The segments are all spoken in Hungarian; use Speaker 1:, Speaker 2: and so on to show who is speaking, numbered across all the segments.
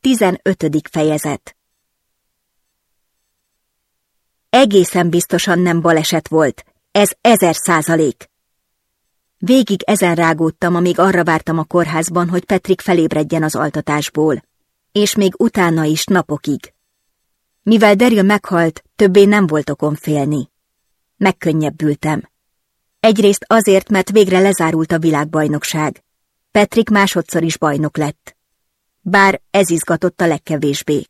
Speaker 1: Tizenötödik fejezet Egészen biztosan nem baleset volt. Ez ezer százalék. Végig ezen rágódtam, amíg arra vártam a kórházban, hogy Petrik felébredjen az altatásból. És még utána is napokig. Mivel Daryl meghalt, többé nem volt okom félni. Megkönnyebbültem. Egyrészt azért, mert végre lezárult a világbajnokság. Petrik másodszor is bajnok lett. Bár ez izgatott a legkevésbé.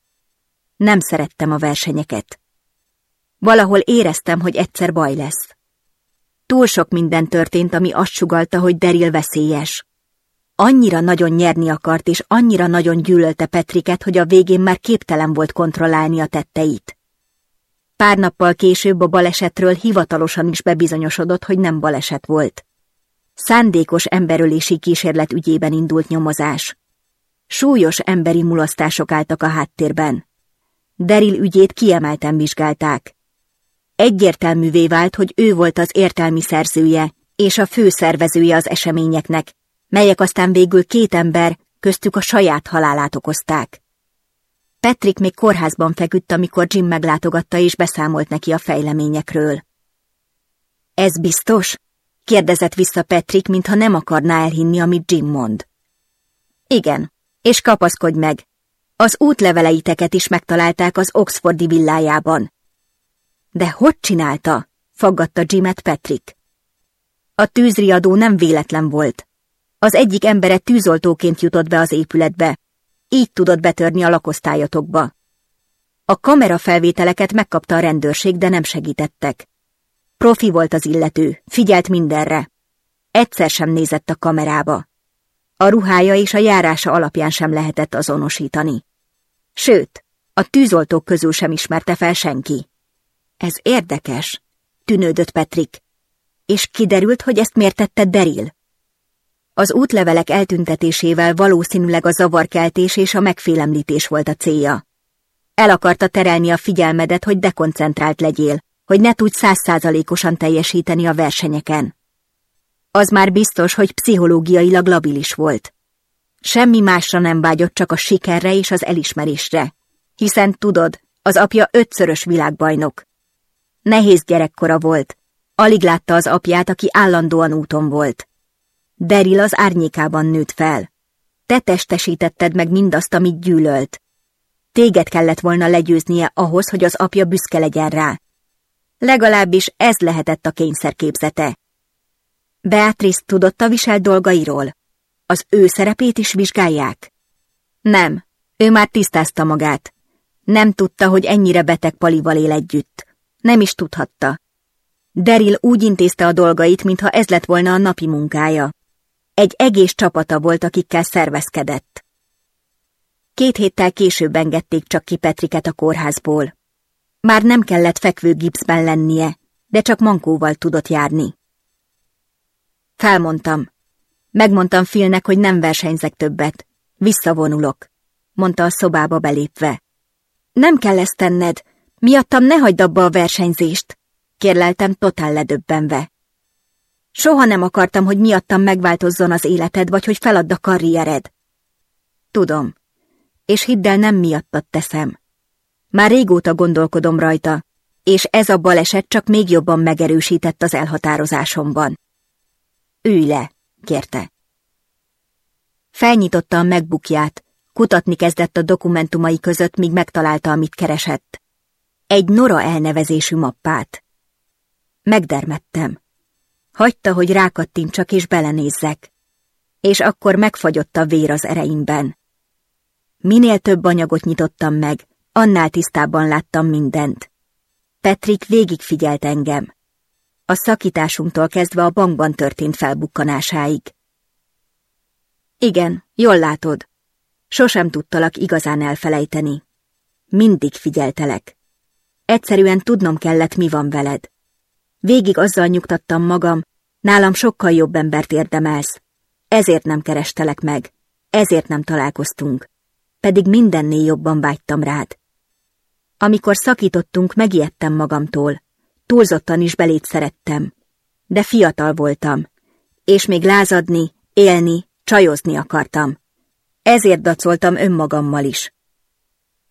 Speaker 1: Nem szerettem a versenyeket. Valahol éreztem, hogy egyszer baj lesz. Túl sok minden történt, ami azt sugalta, hogy Deril veszélyes. Annyira nagyon nyerni akart, és annyira nagyon gyűlölte Petriket, hogy a végén már képtelen volt kontrollálni a tetteit. Pár nappal később a balesetről hivatalosan is bebizonyosodott, hogy nem baleset volt. Szándékos emberölési kísérlet ügyében indult nyomozás. Súlyos emberi mulasztások álltak a háttérben. Deril ügyét kiemelten vizsgálták. Egyértelművé vált, hogy ő volt az értelmi szerzője és a főszervezője az eseményeknek, melyek aztán végül két ember, köztük a saját halálát okozták. Patrick még kórházban feküdt, amikor Jim meglátogatta és beszámolt neki a fejleményekről. Ez biztos? kérdezett vissza Patrick, mintha nem akarná elhinni, amit Jim mond. Igen, és kapaszkodj meg. Az útleveleiteket is megtalálták az Oxfordi villájában. De hogy csinálta? faggatta Jimet Patrick. A tűzriadó nem véletlen volt. Az egyik embere tűzoltóként jutott be az épületbe. Így tudott betörni a lakosztályatokba. A kamerafelvételeket megkapta a rendőrség, de nem segítettek. Profi volt az illető, figyelt mindenre. Egyszer sem nézett a kamerába. A ruhája és a járása alapján sem lehetett azonosítani. Sőt, a tűzoltók közül sem ismerte fel senki. Ez érdekes, tűnődött Petrik. És kiderült, hogy ezt miért tette Deril. Az útlevelek eltüntetésével valószínűleg a zavarkeltés és a megfélemlítés volt a célja. El akarta terelni a figyelmedet, hogy dekoncentrált legyél, hogy ne tudj százszázalékosan teljesíteni a versenyeken. Az már biztos, hogy pszichológiailag labilis volt. Semmi másra nem vágyott, csak a sikerre és az elismerésre. Hiszen tudod, az apja ötszörös világbajnok. Nehéz gyerekkora volt. Alig látta az apját, aki állandóan úton volt. Deril az árnyékában nőtt fel. Te testesítetted meg mindazt, amit gyűlölt. Téged kellett volna legyőznie ahhoz, hogy az apja büszke legyen rá. Legalábbis ez lehetett a kényszerképzete. Beatrice tudott a viselt dolgairól? Az ő szerepét is vizsgálják? Nem, ő már tisztázta magát. Nem tudta, hogy ennyire beteg palival él együtt. Nem is tudhatta. Deril úgy intézte a dolgait, mintha ez lett volna a napi munkája. Egy egész csapata volt, akikkel szervezkedett. Két héttel később engedték csak ki Petriket a kórházból. Már nem kellett fekvő gipszben lennie, de csak mankóval tudott járni. Felmondtam. Megmondtam Philnek, hogy nem versenyzek többet. Visszavonulok, mondta a szobába belépve. Nem kell ezt tenned, miattam ne hagyd abba a versenyzést, kérleltem totál ledöbbenve. Soha nem akartam, hogy miattam megváltozzon az életed, vagy hogy feladd a karriered. Tudom, és hidd el, nem miattad teszem. Már régóta gondolkodom rajta, és ez a baleset csak még jobban megerősített az elhatározásomban. Ülj le, kérte. Felnyitotta a megbukját, kutatni kezdett a dokumentumai között, míg megtalálta, amit keresett. Egy Nora elnevezésű mappát. Megdermettem. Hagyta, hogy rákattintsak és belenézzek. És akkor megfagyott a vér az ereimben. Minél több anyagot nyitottam meg, annál tisztábban láttam mindent. Petrik végigfigyelt engem. A szakításunktól kezdve a bankban történt felbukkanásáig. Igen, jól látod. Sosem tudtalak igazán elfelejteni. Mindig figyeltelek. Egyszerűen tudnom kellett, mi van veled. Végig azzal nyugtattam magam, nálam sokkal jobb embert érdemelsz. Ezért nem kerestelek meg, ezért nem találkoztunk. Pedig mindennél jobban vágytam rád. Amikor szakítottunk, megijedtem magamtól. Túlzottan is belét szerettem. De fiatal voltam, és még lázadni, élni, csajozni akartam. Ezért dacoltam önmagammal is.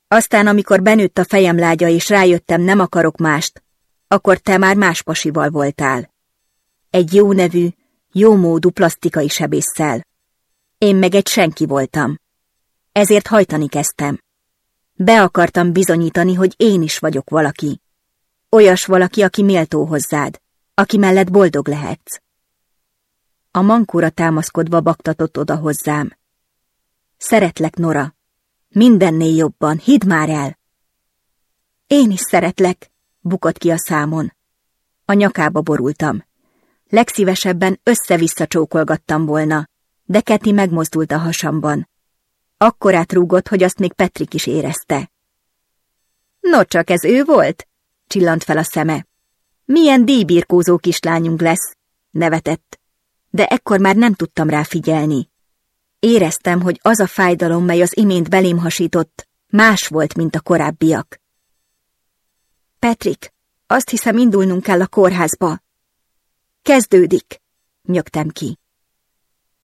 Speaker 1: Aztán, amikor benőtt a fejem lágya, és rájöttem, nem akarok mást, akkor te már más pasival voltál. Egy jó nevű, jó módú plastikai sebésszel. Én meg egy senki voltam. Ezért hajtani kezdtem. Be akartam bizonyítani, hogy én is vagyok valaki. Olyas valaki, aki méltó hozzád, aki mellett boldog lehetsz. A mankóra támaszkodva baktatott oda hozzám. Szeretlek, Nora. Mindennél jobban, hidd már el. Én is szeretlek, bukott ki a számon. A nyakába borultam. Legszívesebben össze-vissza csókolgattam volna, de Keti megmozdult a hasamban. Akkorát rúgott, hogy azt még Petrik is érezte. No csak ez ő volt? Csillant fel a szeme. Milyen díjbirkózó kislányunk lesz, nevetett. De ekkor már nem tudtam rá figyelni. Éreztem, hogy az a fájdalom, mely az imént belém hasított, más volt, mint a korábbiak. Petrik, azt hiszem indulnunk kell a kórházba. Kezdődik, nyögtem ki.